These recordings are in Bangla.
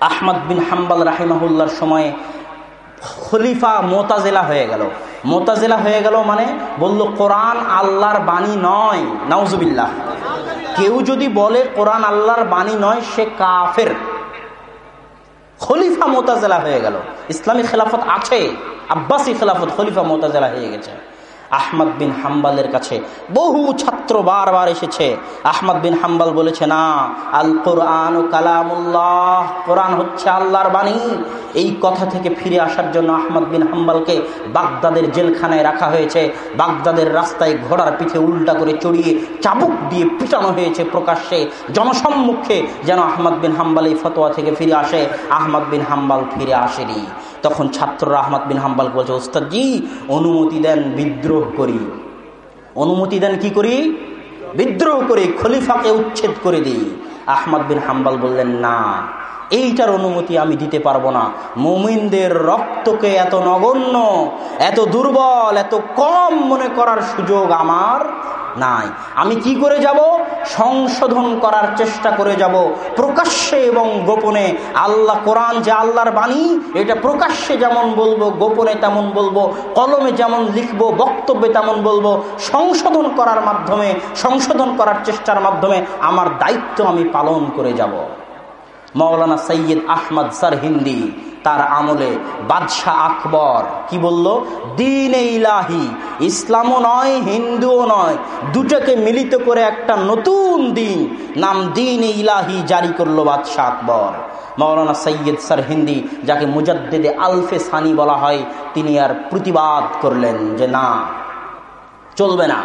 আহমদ বিন হাম্বাল রাহিমাহুল্লার সময়ে খলিফা মোতাজেলা হয়ে গেল। মোতাজেলা হয়ে গেল মানে বলল, কোরআন আল্লাহর বাণী নয়। নাউজুবিল্লাহ। কেউ যদি বলে, কোরআন আল্লাহর বাণী নয়, সে কাফের। খলিফা মোতাজেলা হয়ে গেল। ইসলামী খেলাফত আছে, আব্বাসী খেলাফত খলিফা মোতাজেলা হয়ে গেছে। আহমদ বিন হাম্বালের কাছে। বহু ছাত্র বারবার এসেছে। আহমদ বিন হাম্বাল বলেছে, না আল কোরআন ও কালামুল্লাহ, কোরআন হচ্ছে আল্লাহর বাণী। এই কথা থেকে ফিরে আসার জন্য আহমদ বিন হাম্বালকে বাগদাদের জেলখানায় রাখা হয়েছে। বাগদাদের রাস্তায় ঘোড়ার পিঠে উল্টা করে চড়িয়ে চাবুক দিয়ে পিটানো হয়েছে প্রকাশ্যে। জনসম্মুখে যেন আহমদ বিন হাম্বাল এই ফতোয়া থেকে ফিরে আসে। আহমদ বিন হাম্বাল ফিরে আসেনি। তখন ছাত্ররা আহমদ বিন হাম্বাল বলছে, ওস্তাদজি, অনুমতি দেন বিদ্রোহ করি। অনুমতি দেন কি করি? বিদ্রোহ করি, খলিফাকে উচ্ছেদ করে দিই। আহমদ বিন হাম্বাল বললেন, না, এইটার অনুমতি আমি দিতে পারব না। মুমিনদের রক্তকে এত নগণ্য, এত দুর্বল, এত কম মনে করার সুযোগ আমার নাই। আমি কি করে যাব? সংশোধন করার চেষ্টা করে যাব। প্রকাশ্যে এবং গোপনে আল্লাহ কোরআন যে আল্লাহর বাণী, এটা প্রকাশ্যে যেমন বলব, গোপনে তেমন বলব, কলমে যেমন লিখব, বক্তব্যে তেমন বলব, সংশোধন করার মাধ্যমে, সংশোধন করার চেষ্টার মাধ্যমে আমার দায়িত্ব আমি পালন করে যাব। মৌলানা সৈয়দ আহমদ সর হিন্দি তার আমলে বাদশাহ আকবর কি বলল? দিন ইলাহি, ইসলামও নয়, হিন্দুও নয়, দুটোকে মিলিত করে একটা নতুন দিন নাম দিন ইলাহি জারি করল বাদশাহ আকবর। মৌলানা সৈয়দ সর হিন্দি, যাকে মুজাদ্দেদে আলফে সানি বলা হয়, তিনি আর প্রতিবাদ করলেন যে না, চলবে না।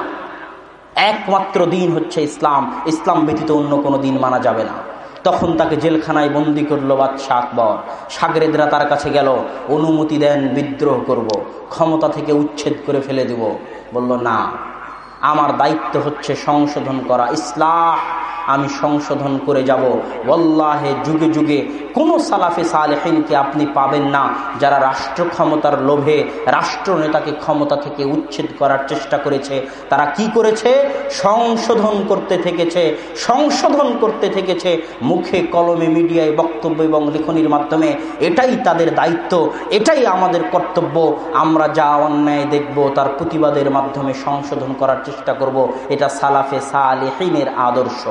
একমাত্র দিন হচ্ছে ইসলাম ইসলাম ব্যতীত অন্য কোনো দিন মানা যাবে না। তখন তাকে জেলখানায় বন্দি করল বাদশাহ আকবর সাগরেদরা তার কাছে গেল, অনুমতি দেন, বিদ্রোহ করব। ক্ষমতা থেকে উচ্ছেদ করে ফেলে দেব বলল, না, আমার দায়িত্ব হচ্ছে সংশোধন করা, ইসলাহ আমি সংশোধন করে যাব। ওল্লাহে যুগে যুগে কোনো সালাফে সালেহিনকে আপনি পাবেন না, যারা রাষ্ট্র ক্ষমতার লোভে, রাষ্ট্র নেতাকে ক্ষমতা থেকে উচ্ছেদ করার চেষ্টা করেছে। তারা কি করেছে? সংশোধন করতে থেকেছে, সংশোধন করতে থেকেছে। মুখে কলমে মিডিয়ায় বক্তব্য এবং লিখনির মাধ্যমে এটাই তাদের দায়িত্ব, এটাই আমাদের কর্তব্য। আমরা যা অন্যায় দেখব, তার প্রতিবাদের মাধ্যমে সংশোধন করার চেষ্টা করব। এটা সালাফে সালেহিনের আদর্শ।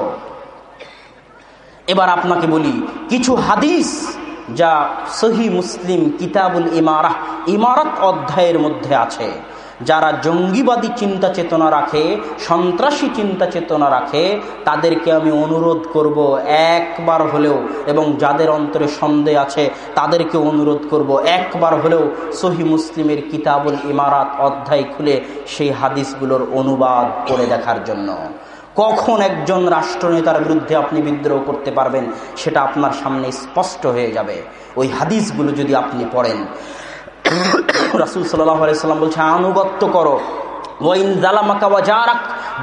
এবার আপনাকে বলি, কিছু হাদিস যা সহি মুসলিম কিতাবুল ইমারাহ, ইমারত অধ্যায়ের মধ্যে আছে। যারা জঙ্গিবাদী চিন্তা চেতনা রাখে, সন্ত্রাসী চিন্তা চেতনা রাখে, তাদেরকে আমি অনুরোধ করব একবার হলেও, এবং যাদের অন্তরে সন্দেহ আছে, তাদেরকে অনুরোধ করব একবার হলেও সহি মুসলিমের কিতাবুল ইমারাত অধ্যায় খুলে সেই হাদিসগুলোর অনুবাদ করে দেখার জন্য। কখন একজন রাষ্ট্রনেতার বিরুদ্ধে আপনি বিদ্রোহ করতে পারবেন সেটা আপনার সামনে স্পষ্ট হয়ে যাবে। ওই হাদিসগুলো যদি আপনি পড়েন। রাসুল সাল্লাম বলছে আনুগত্য করো। ওয়াইন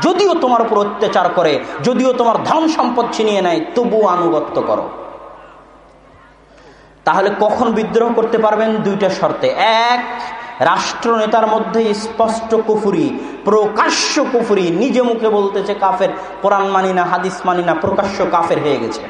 যদিও তোমার উপর অত্যাচার করে, যদিও তোমার ধন সম্পদ ছিনিয়ে নেয়, তবুও আনুগত্য করো। তাহলে কখন বিদ্রোহ করতে পারবেন? দুইটা শর্তে। এক রাষ্ট্রনেতার মধ্যে স্পষ্ট কুফুরি, প্রকাশ্য কুফুরি নিজে মুখে বলতেছে কাফের, কোরআন মানি না, হাদিস মানি না, প্রকাশ্য কাফের হয়ে গেছে।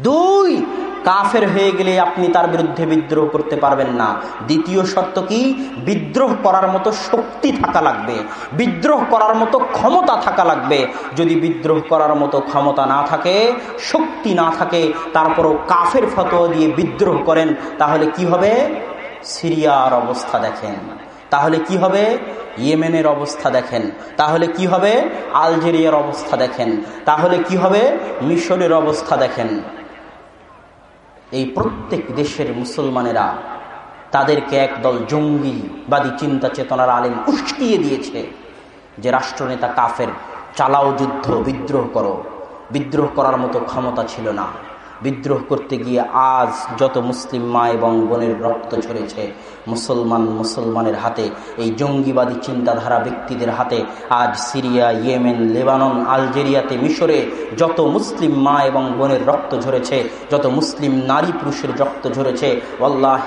দুই, কাফের হয়ে গেলে আপনি তার বিরুদ্ধে বিদ্রোহ করতে পারবেন না। দ্বিতীয় শর্ত কি? বিদ্রোহ করার মতো শক্তি থাকা লাগবে। বিদ্রোহ করার মতো ক্ষমতা থাকা লাগবে। যদি বিদ্রোহ করার মতো ক্ষমতা না থাকে, শক্তি না থাকে, তারপরও কাফের ফতোয়া দিয়ে বিদ্রোহ করেন, তাহলে কি হবে? সিরিয়ার অবস্থা দেখেন। তাহলে কি হবে? ইয়েমেনের অবস্থা দেখেন। তাহলে কি হবে? আলজেরিয়ার অবস্থা দেখেন। তাহলে কি হবে? মিশরের অবস্থা দেখেন। এই প্রত্যেক দেশের মুসলমানেরা তাদেরকে একদল জঙ্গিবাদী চিন্তা চেতনার আলেম উস্কিয়ে দিয়েছে যে রাষ্ট্রনেতা কাফের, চালাও যুদ্ধ, বিদ্রোহ করো। বিদ্রোহ করার মতো ক্ষমতা ছিল না। বিদ্রোহ করতে গিয়ে আজ যত মুসলিম মা এবং বোনের রক্ত ঝরেছে, মুসলমান মুসলমানের হাতে, এই জঙ্গিবাদী চিন্তাধারা ব্যক্তিদের হাতে, আজ সিরিয়া, ইয়েমেন, লেবানন, আলজেরিয়াতে মিশরে যত মুসলিম মা এবং বোনের রক্ত ঝরেছে, যত মুসলিম নারী পুরুষের রক্ত ঝরেছে আল্লাহ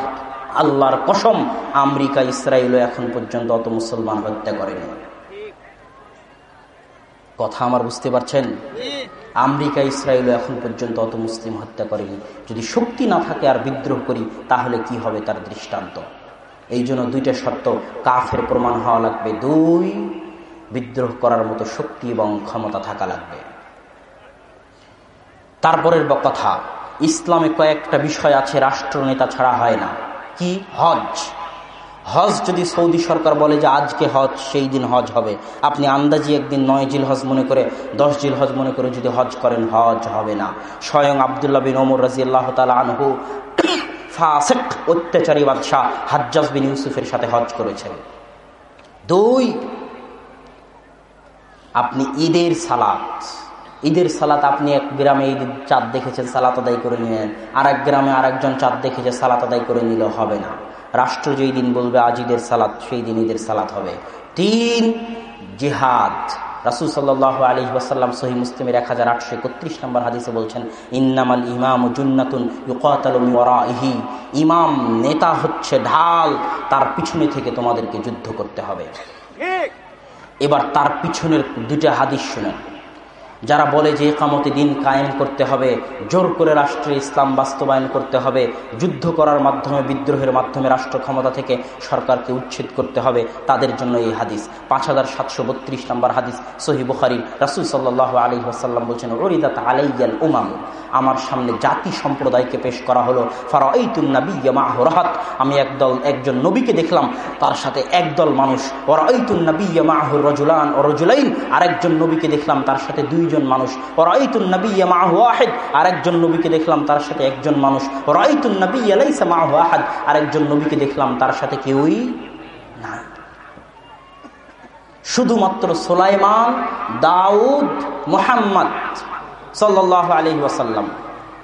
আল্লাহর কসম, আমেরিকা, ইসরায়েলও এখন পর্যন্ত অত মুসলমান হত্যা করেনি। কথা আমার বুঝতে পারছেন? আমেরিকা, ইসরায়েল এখন পর্যন্ত অত মুসলিম হত্যা করেনি। যদি শক্তি না থাকে আর বিদ্রোহ করি, তাহলে কি হবে তার দৃষ্টান্ত? এই জন্য দুইটা শর্ত, কাফের প্রমাণ হওয়া লাগবে। দুই, বিদ্রোহ করার মতো শক্তি এবং ক্ষমতা থাকা লাগবে। তারপরের কথা, ইসলামে কয়েকটা বিষয় আছে, রাষ্ট্রনেতা ছাড়া হয় না। কি? হজ হজ যদি সৌদি সরকার বলে যে আজকে হজ, সেই দিন হজ হবে। আপনি আন্দাজি একদিন নয় জিল হজ মনে করে, দশ জিল হজ মনে করে যদি হজ করেন, হজ হবে না। স্বয়ং আবদুল্লাহ বিন ওমর রাজি আল্লাহ তালা আনহু অত্যাচারী বাদশাহ হাজ্জাজ বিন ইউসুফের সাথে হজ করেছেন। দুই, আপনি ঈদের সালাত। ঈদের সালাত আপনি এক গ্রামে ঈদের চাঁদ দেখেছেন, সালাত আদায় করে নিলেন। আর এক গ্রামে আরেকজন চাঁদ দেখেছে সালাত আদায় করে নিলে হবে না। রাষ্ট্র যেই দিন বলবে আজ ঈদের সালাত সেই দিন ঈদের সালাত হবে। তিন জিহাদ। রাসুল সাল্লাহ আলী ওয়াসাল্লাম সহি মুসলিমের এক হাজার আটশো একত্রিশ নম্বর হাদিসে বলছেন ইন্নামাল ইমাম জুন্নাতুন ইহি ইমাম নেতা হচ্ছে ঢাল তার পিছনে থেকে তোমাদেরকে যুদ্ধ করতে হবে। এবার তার পিছনের দুটা হাদিস শুনেন। যারা বলে যে একামতে দিন কায়েম করতে হবে, জোর করে রাষ্ট্রে ইসলাম বাস্তবায়ন করতে হবে, যুদ্ধ করার মাধ্যমে, বিদ্রোহের মাধ্যমে রাষ্ট্র ক্ষমতা থেকে সরকারকে উচ্ছেদ করতে হবে, তাদের জন্য এই হাদিস। পাঁচ হাজার সাতশো বত্রিশ নম্বর হাদিস, সহি বুখারি রাসুল সাল্লাহ আলী আসাল্লাম বলছেন ওরিদাত আলাইয়াল উমাম। আমার সামনে জাতি সম্প্রদায়কে পেশ করা হলো। ফারাইতুন্নাবিয়ামাহরাত আমি একদল, একজন নবীকে দেখলাম, তার সাথে একদল মানুষ। ওরাইতুন্নাবিয়ামাহুর রজুলান ও রজুলাইন। আরেকজন নবীকে দেখলাম, তার সাথে দুইজন দুইজন মানুষ। রাইতুন নবী মাহু আহেদ। আরেকজন নবীকে দেখলাম তার সাথে একজন মানুষ। রাইতুন নবী মাহু আহাদ। আরেকজন নবীকে দেখলাম তার সাথে কেউই নাই। শুধুমাত্র সোলাইমান, দাউদ, মোহাম্মদ সাল্লাহ আলহি ওয়াসাল্লাম।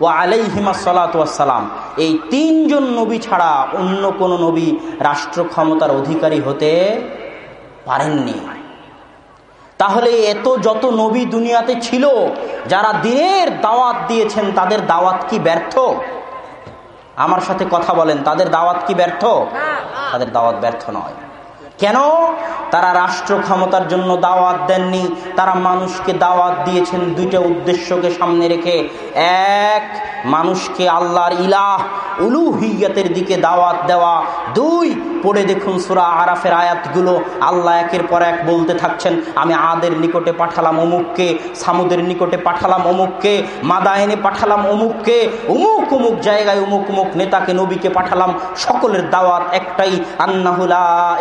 ও আলাইহিমা সালাতাম এই তিনজন নবী ছাড়া অন্য কোন নবী রাষ্ট্র ক্ষমতার অধিকারী হতে পারেননি। তাহলে এত যত নবী দুনিয়াতে ছিল, যারা দিনের দাওয়াত দিয়েছেন, তাদের দাওয়াত কি ব্যর্থ? আমার সাথে কথা বলেন, তাদের দাওয়াত কি ব্যর্থ? তাদের দাওয়াত ব্যর্থ নয়। কেন? তারা রাষ্ট্র ক্ষমতার জন্য দাওয়াত দেননি, তারা মানুষকে দাওয়াত দিয়েছেন দুইটা উদ্দেশ্যকে সামনে রেখে। এক মানুষকে আল্লাহর ইলাহ উলুহিয়াতের দিকে দাওয়াত দেওয়া। দুই, পড়ে দেখুন সুরা আরাফের আয়াতগুলো। আল্লাহ একের পর এক বলতে থাকছেন, আমি আদের নিকটে পাঠালাম অমুককে, সামুদের নিকটে পাঠালাম অমুককে, মাদায়নে পাঠালাম অমুককে অমুক অমুক জায়গায় অমুক অমুক নেতাকে, নবীকে পাঠালাম। সকলের দাওয়াত একটাই আন্নাহুল্লাহ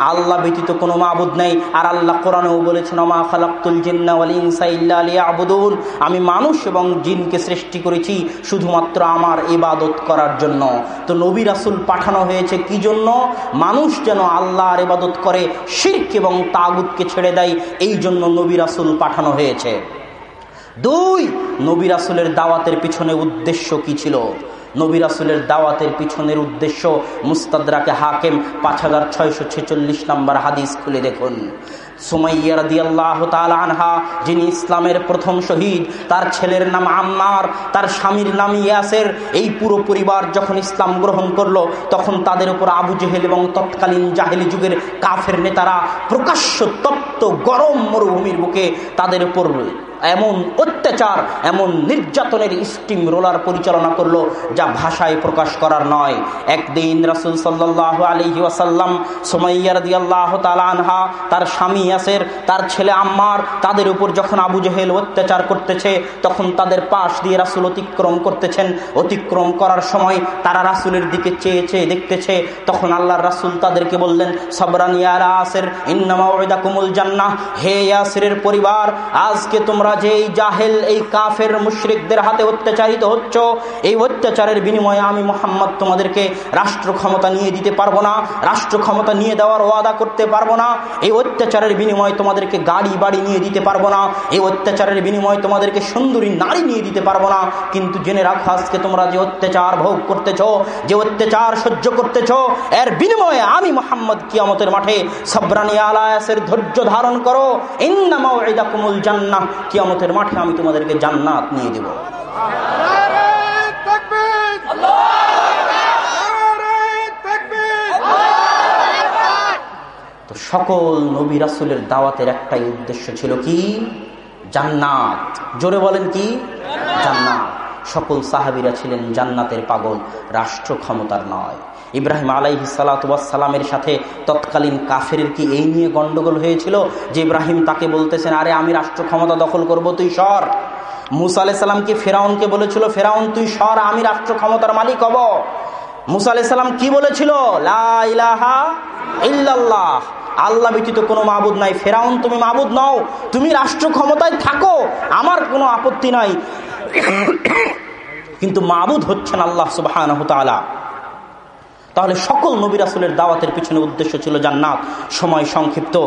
আল্লাহ ব্যতীত কোনো মাবুদ নেই। আর আল্লাহ কোরআনেও বলেছেন আমা খালাক্তুল জিন্নাউলিনসাইল্লাবুদুল আমি মানুষ এবং জিনকে সৃষ্টি করেছি শুধুমাত্র আমার ইবাদত করার জন্য। তো নবী রাসুল পাঠানো হয়েছে কি জন্য? মানুষ যেন আল্লাহর ইবাদত করে, শির্ক এবং তাগুদকে ছেড়ে দেয়, এই জন্য নবী রাসুল পাঠানো হয়েছে। দুই, নবী রাসুলের দাওয়াতের পিছনে উদ্দেশ্য কি ছিল? নবী রাসুলের দাওয়াতের পিছনের উদ্দেশ্য মুস্তাদরাকে হাকেম পাঁচ হাজার ছয়শো ছেচল্লিশ নম্বর হাদিস খুলে দেখুন। আনহা, যিনি ইসলামের প্রথম শহীদ, তার ছেলের নাম আম্মার, তার স্বামীর নাম ইয়াসের, এই পুরো পরিবার যখন ইসলাম গ্রহণ করল, তখন তাদের উপর আবু জেহেল এবং তৎকালীন জাহেলি যুগের কাফের নেতারা প্রকাশ্য তপ্ত গরম মরুভূমির বুকে তাদের উপর এমন অত্যাচার, এমন নির্যাতনের স্টিম রোলার পরিচালনা করল, যা ভাষায় প্রকাশ করার নয়। একদিন রাসুল সাল্লাহ আলহি ওয়াসাল্লাম সোমাইয়ার দিয়াল্লাহ তালা আনহা, তার স্বামী ইয়াসের তার ছেলে আম্মার, তাদের উপর যখন আবু জেহেল অত্যাচার করতেছে, তখন তাদের পাশ দিয়ে রাসুল অতিক্রম করতেছেন। অতিক্রম করার সময় তারা রাসুলের দিকে চেয়ে চেয়ে দেখতেছে, তখন আল্লাহর রাসুল তাদেরকে বললেন সবরানিয়ারা আসের ইন্নামা কুমুল জান্না হে ইয়াসের পরিবার, আজকে তোমরা যে এই জাহেল, এই কাফের মুশ্রিকদের হাতে অত্যাচারিত হচ্ছ, এই অত্যাচারের বিনিময়ে আমি মোহাম্মদ তোমাদেরকে রাষ্ট্র ক্ষমতা নিয়ে দিতে পারব না রাষ্ট্র ক্ষমতা নিয়ে দেওয়ার ওয়াদা করতে পারব না। এই অত্যাচারের বিনিময়ে তোমাদেরকে গাড়ি, বাড়ি নিয়ে দিতে পারব না। এই অত্যাচারের বিনিময়ে তোমাদেরকে সুন্দরী নারী নিয়ে দিতে পারব না। কিন্তু জেনে রাখো আজকে তোমরা যে অত্যাচার ভোগ করতেছ, যে অত্যাচার সহ্য করতেছ, এর বিনিময়ে আমি মোহাম্মদ কিয়ামতের মাঠে সব্রানি আলায়াসের ধৈর্য ধারণ করো। ইন্নামা কুমুল জান্না কিয়ামতের মাঠে আমি তোমাদেরকে জান্নাত নিয়ে দেব। সকল নবী রাসুলের দাওয়াতের একটাই উদ্দেশ্য ছিল কি? জান্নাত। জোরে বলেন কি? জান্নাত। সকল সাহাবিরা ছিলেন জান্নাতের পাগল, রাষ্ট্র ক্ষমতার নয়। ইব্রাহিম আলাইহি সালাতামের সাথে তৎকালীন কাফের কি এই নিয়ে গন্ডগোল হয়েছিল যে ইব্রাহিম তাকে বলতেছেন, আরে আমি রাষ্ট্র ক্ষমতা দখল করব, তুই সর মুসা আলাইসাল্লামকে ফেরাউনকে বলেছিল, ফেরাউন, তুই সর, আমি রাষ্ট্র ক্ষমতার মালিক হব মুসা আলাইসাল্লাম কি বলেছিল? ইল্লাল্লাহ আল্লাহ ব্যতীত কোনো মাবুদ নাই। ফেরাউন, তুমি মাবুদ নও। তুমি রাষ্ট্র ক্ষমতায় থাকো। আমার কোনো আপত্তি নাই। কিন্তু মাবুদ হচ্ছেন আল্লাহ সুবাহ তাহলে সকল নবী রাসুলের দাওয়াতের পিছনে উদ্দেশ্য ছিল জান্নাত। সময় সংক্ষিপ্ত।